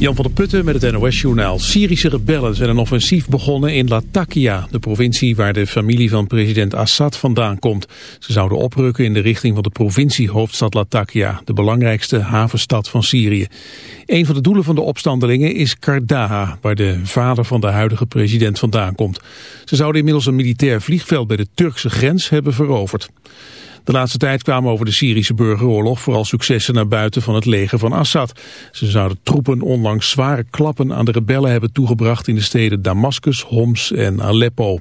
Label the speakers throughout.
Speaker 1: Jan van der Putten met het NOS-journaal. Syrische rebellen zijn een offensief begonnen in Latakia, de provincie waar de familie van president Assad vandaan komt. Ze zouden oprukken in de richting van de provinciehoofdstad Latakia, de belangrijkste havenstad van Syrië. Een van de doelen van de opstandelingen is Kardaha, waar de vader van de huidige president vandaan komt. Ze zouden inmiddels een militair vliegveld bij de Turkse grens hebben veroverd. De laatste tijd kwamen over de Syrische burgeroorlog vooral successen naar buiten van het leger van Assad. Ze zouden troepen onlangs zware klappen aan de rebellen hebben toegebracht in de steden Damascus, Homs en Aleppo.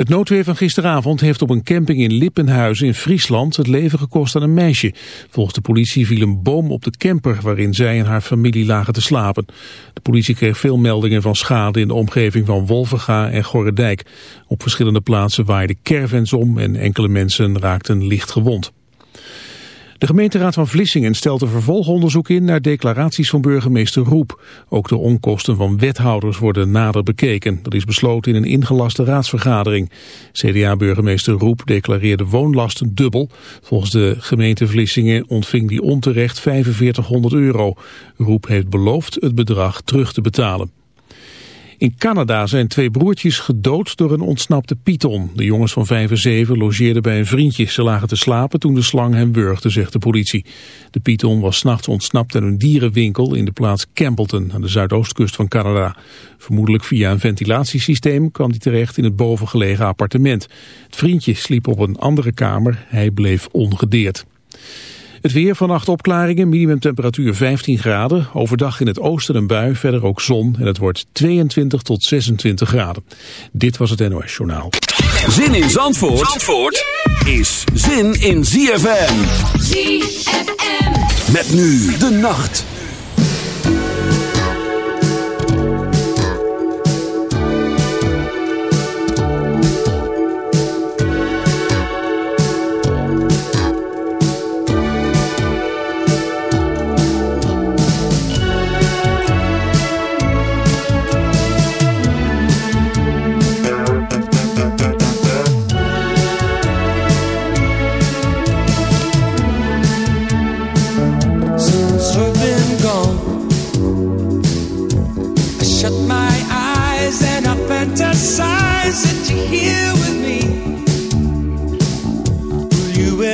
Speaker 1: Het noodweer van gisteravond heeft op een camping in Lippenhuizen in Friesland het leven gekost aan een meisje. Volgens de politie viel een boom op de camper waarin zij en haar familie lagen te slapen. De politie kreeg veel meldingen van schade in de omgeving van Wolvenga en Gorredijk. Op verschillende plaatsen waaiden caravans om en enkele mensen raakten licht gewond. De gemeenteraad van Vlissingen stelt een vervolgonderzoek in naar declaraties van burgemeester Roep. Ook de onkosten van wethouders worden nader bekeken. Dat is besloten in een ingelaste raadsvergadering. CDA-burgemeester Roep declareerde woonlasten dubbel. Volgens de gemeente Vlissingen ontving die onterecht 4500 euro. Roep heeft beloofd het bedrag terug te betalen. In Canada zijn twee broertjes gedood door een ontsnapte python. De jongens van 5 en 7 logeerden bij een vriendje. Ze lagen te slapen toen de slang hem wurgde, zegt de politie. De python was s'nachts ontsnapt in een dierenwinkel in de plaats Campbellton aan de zuidoostkust van Canada. Vermoedelijk via een ventilatiesysteem kwam hij terecht in het bovengelegen appartement. Het vriendje sliep op een andere kamer. Hij bleef ongedeerd. Het weer vannacht opklaringen, minimumtemperatuur 15 graden. Overdag in het oosten een bui, verder ook zon. En het wordt 22 tot 26 graden. Dit was het NOS Journaal.
Speaker 2: Zin in Zandvoort, Zandvoort is zin in ZFM.
Speaker 3: ZFM.
Speaker 2: Met nu de nacht.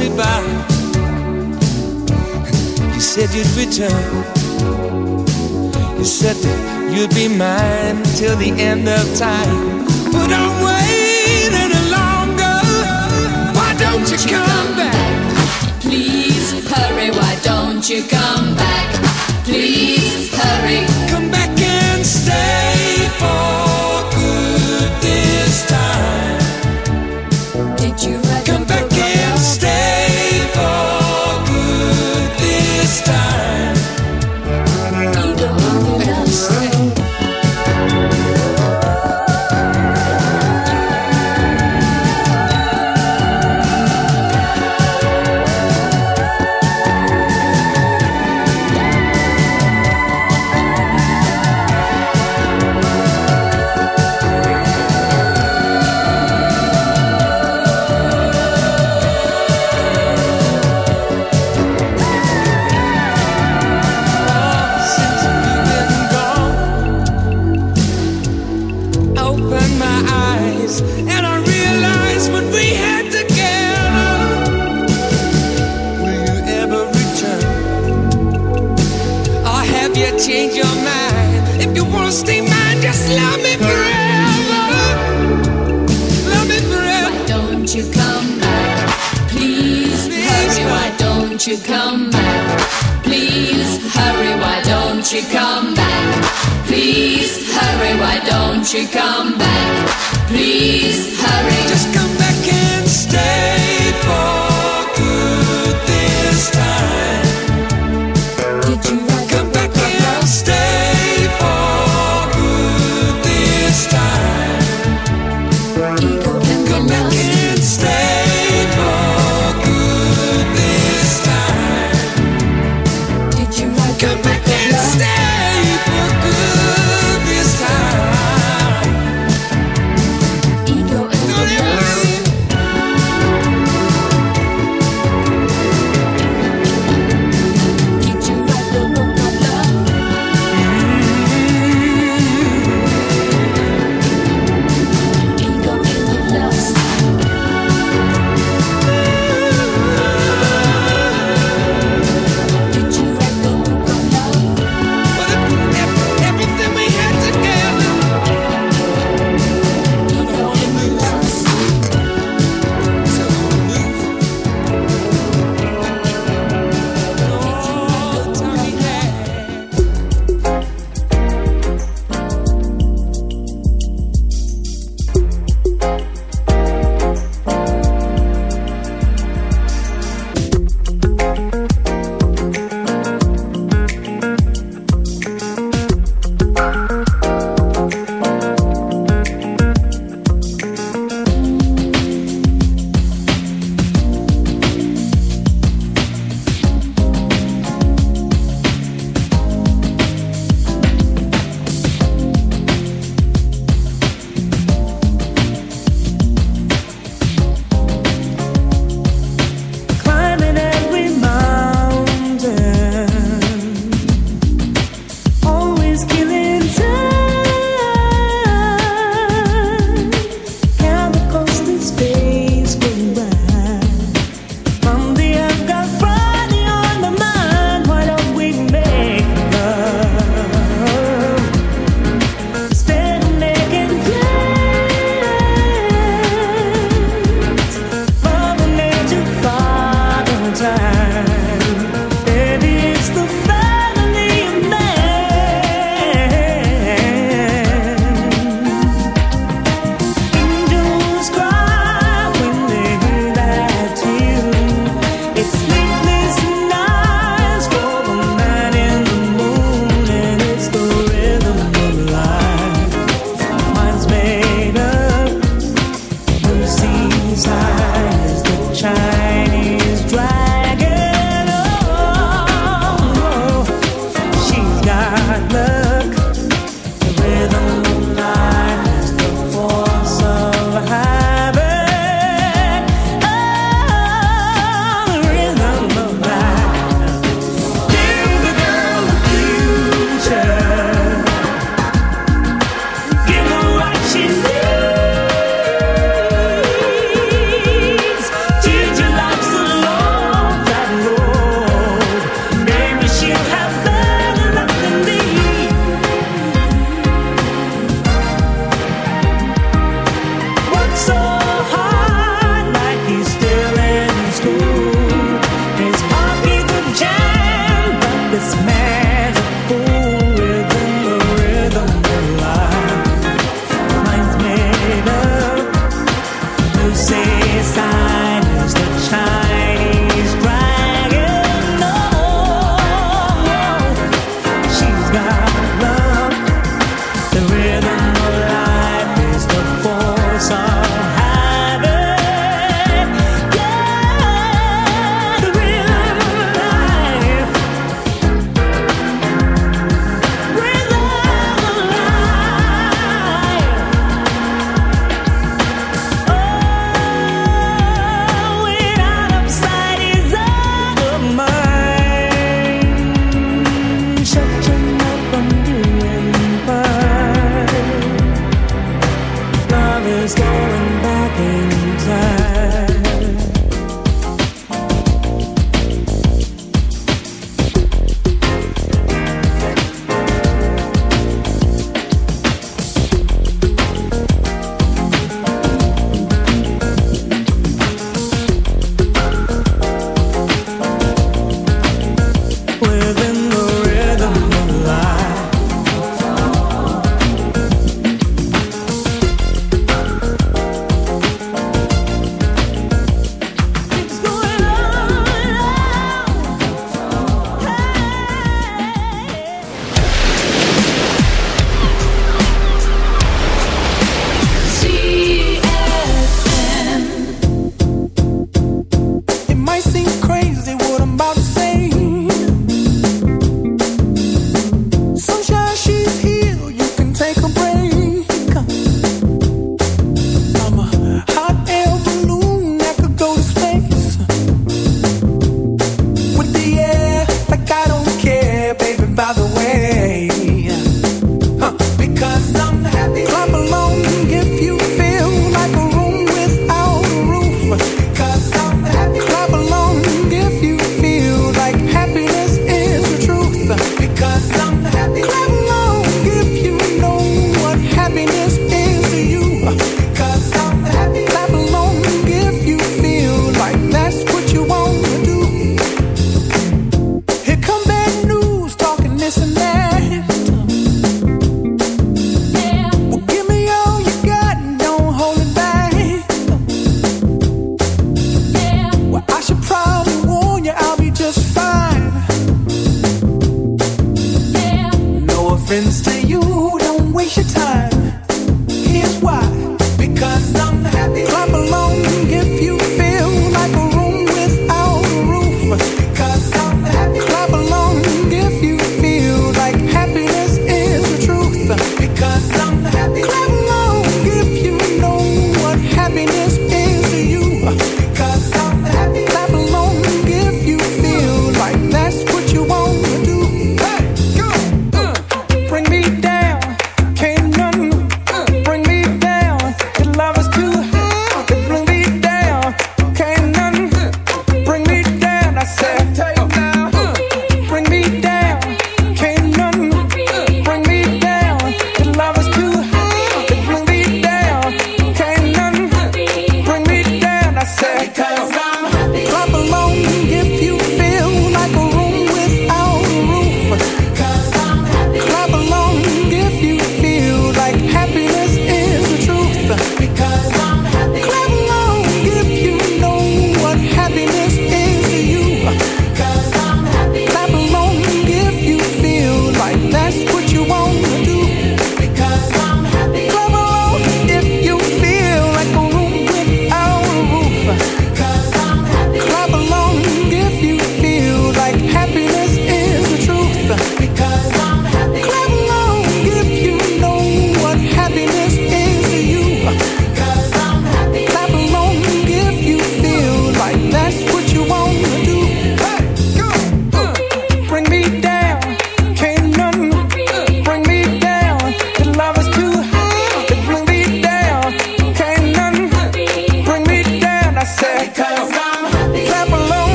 Speaker 4: me by. You said you'd return. You said that you'd be mine till the end of time. But I'm waiting longer. Why don't you come back?
Speaker 3: Please hurry. Why don't you come back? Please hurry.
Speaker 4: Come back and stay for good this time.
Speaker 3: Did you
Speaker 4: Come back change your mind. If you wanna stay mine, just love me forever. Love me forever.
Speaker 3: Why don't you come back? Please hurry, why don't you come back? Please hurry, why don't you come back? Please hurry, why don't you come back? Please hurry.
Speaker 4: Just come back and stay.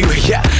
Speaker 5: You. Yeah,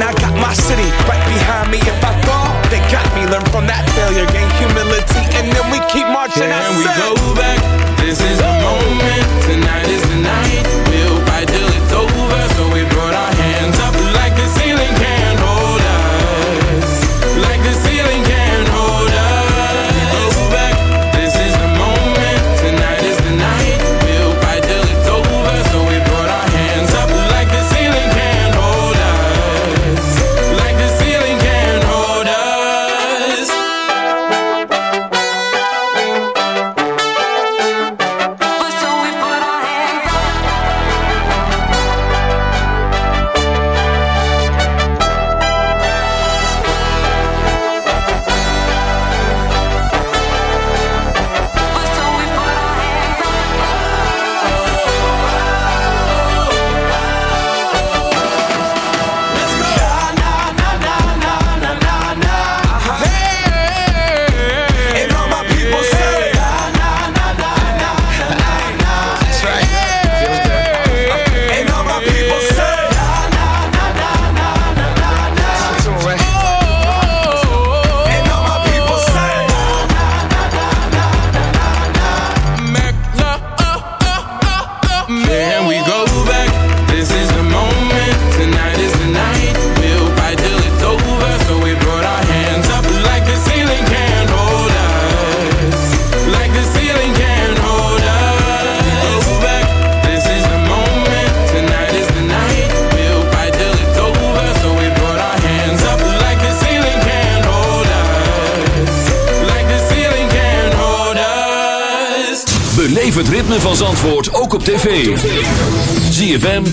Speaker 5: I got my city right behind me. If I fall, they got me. Learn from that failure, gain humility, and then we keep marching. I
Speaker 6: Can we go back? This is the moment. Tonight is the night. We'll fight till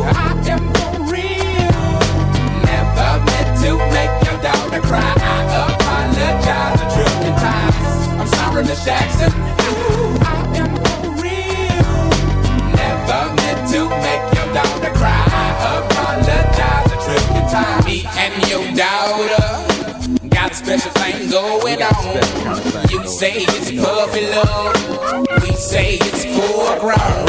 Speaker 7: I am for real. Never meant to make your daughter cry. I apologize a trillion times. I'm sorry, Miss Jackson. I am for real. Never meant to make your daughter cry. I apologize a trillion times. Me and your daughter got a special thing going on. You say it's puppy love. We say it's foreground.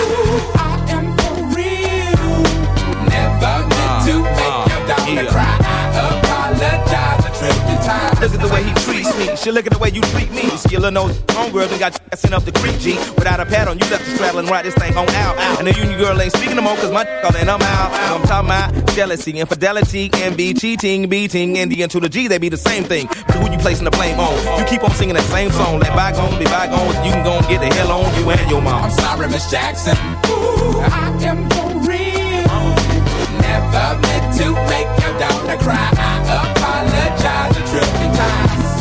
Speaker 8: Look at the way he treats me. She look at the way you treat me. See your little nose homegirl done got sent up the creek, G. Without a pad on, you left the straddle and ride this thing on out. And the union girl ain't speaking no more, cause my calling I'm out. I'm talking about jealousy, infidelity, envy, cheating, beating, and the N to the G, they be the same thing. But who you placing the blame on? You keep on singing that same song. Let bygones be bygones. You can go and get the hell on you and your mom.
Speaker 7: I'm sorry, Miss Jackson. Ooh, I am for real. Never meant to make your daughter cry. I apologize a times.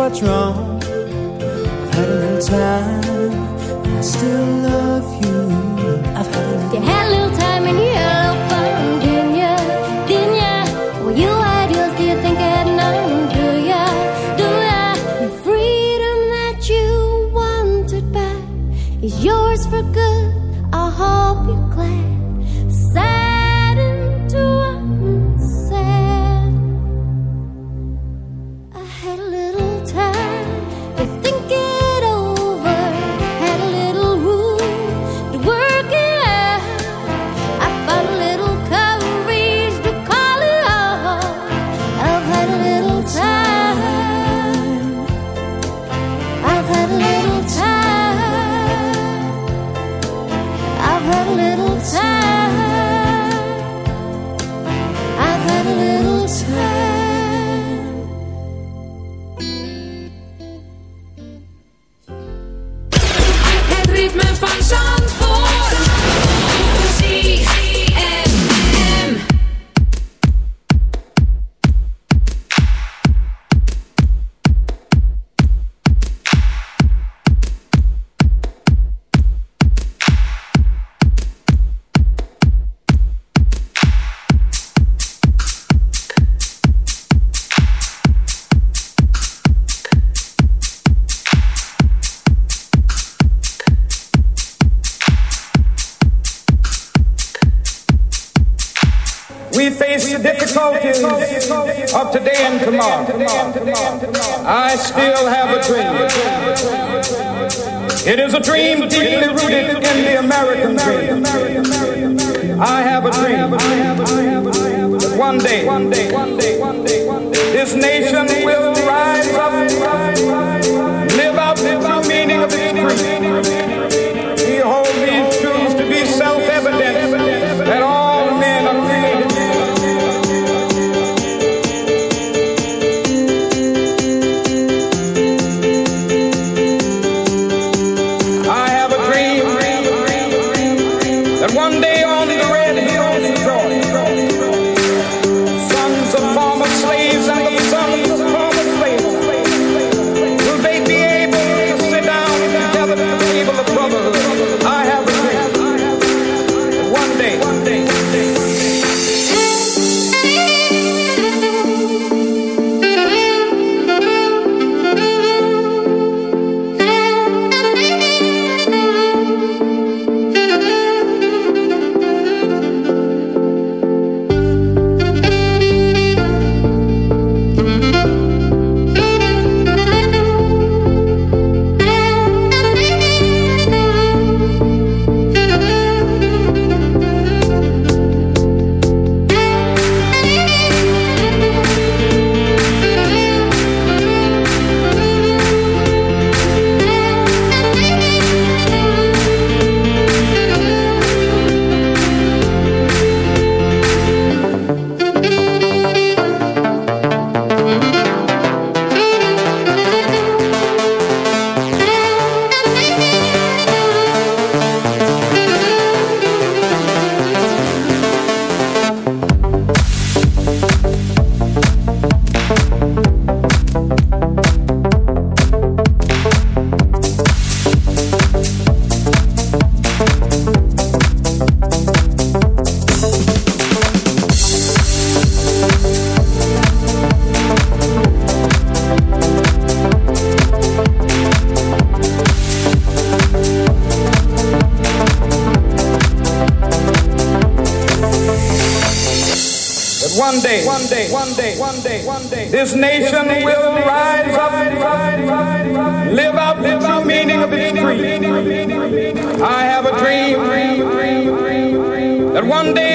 Speaker 9: what's wrong.
Speaker 10: That
Speaker 11: one day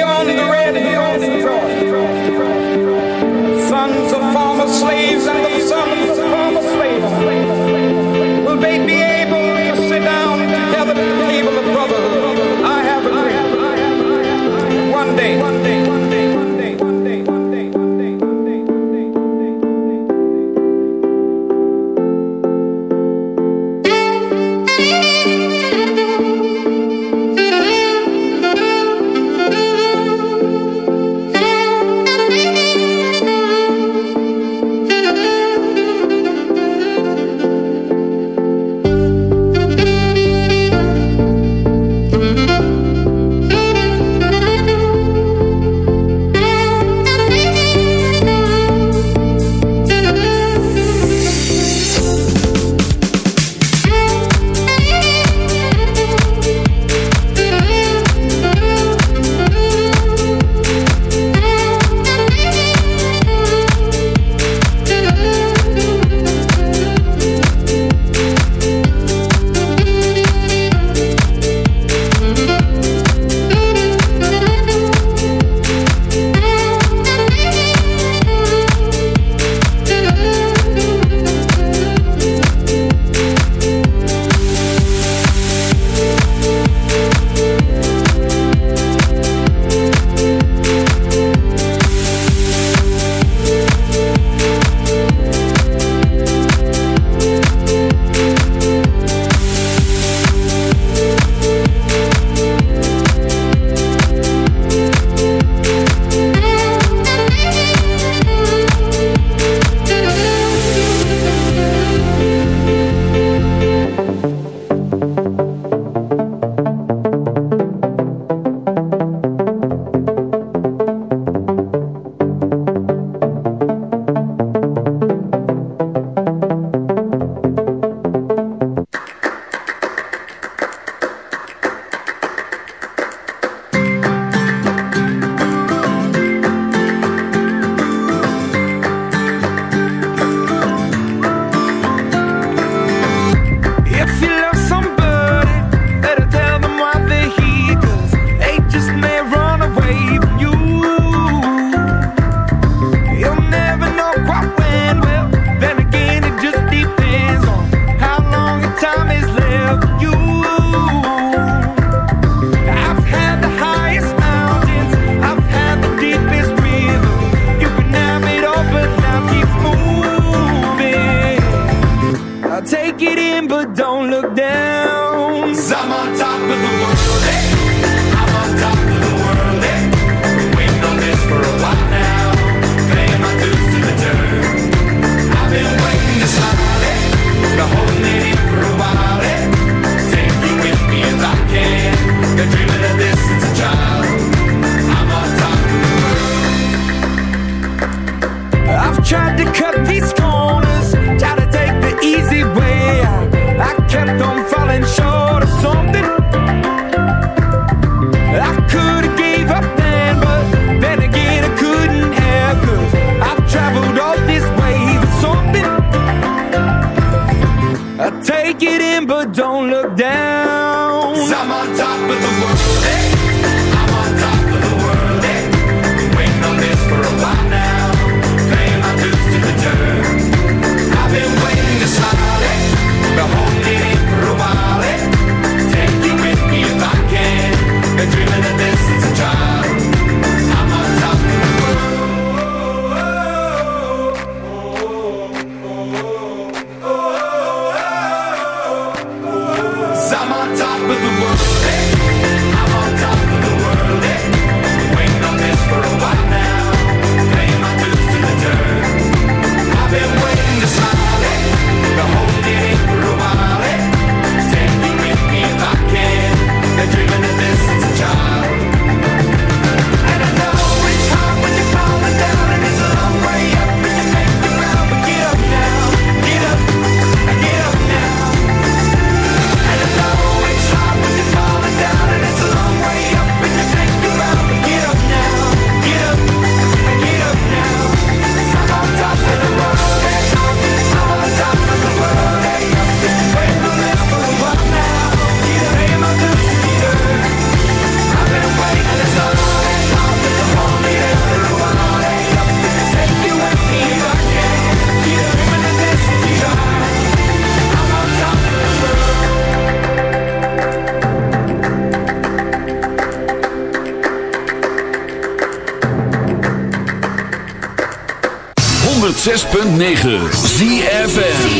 Speaker 12: 6.9 ZFN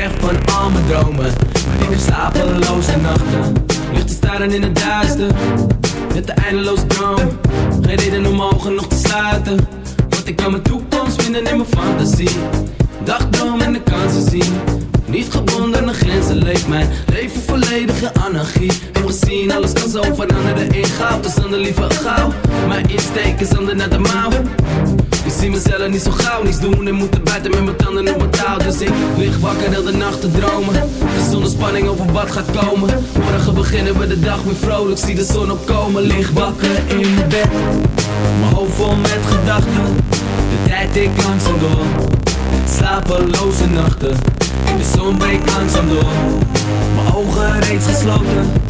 Speaker 12: weg van al mijn dromen. Maar ik heb slapeloze nachten, ligt te staren in het duister. Met de eindeloze droom, geen reden om ogen nog te sluiten. Want ik kan mijn toekomst vinden in mijn fantasie. Dagdroom en de kansen zien. Niet gebonden aan grenzen leeft mijn leven volledig in anarchie. Heb gezien, alles kan zo veranderen in goud. Dus dan liever gauw. Mijn insteek is ander naar de mouw. Zie mezelf niet zo gauw niets doen en moeten buiten met mijn tanden op mijn touw. Dus ik lig wakker heel de nacht te dromen. Zonder spanning over wat gaat komen. Morgen beginnen we de dag weer vrolijk, zie de zon opkomen. Lig wakker in mijn bed, mijn hoofd vol met gedachten.
Speaker 13: De tijd ik langzaam door Slapeloze nachten De zon breekt langzaam door Mijn ogen reeds gesloten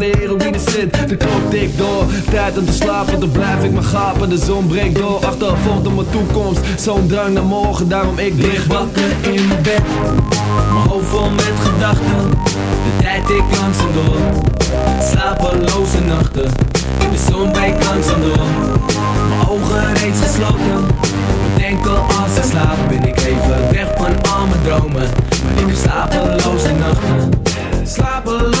Speaker 14: de heroïne zit. De klok tikt door, tijd om te slapen. Dan blijf ik maar gapen, de zon breekt door. Achtervolgt op mijn toekomst, zo'n drang naar morgen. Daarom ik lig
Speaker 13: wakker in mijn bed. Mijn hoofd vol met gedachten. De tijd ik langzaam door. Slapeloze nachten. De zon breekt langzaam door. Mijn ogen reeds gesloten. Denk al als ik slaap Ben ik even weg van al mijn dromen. Maar ik heb slapeloze nachten. Slapeloze nachten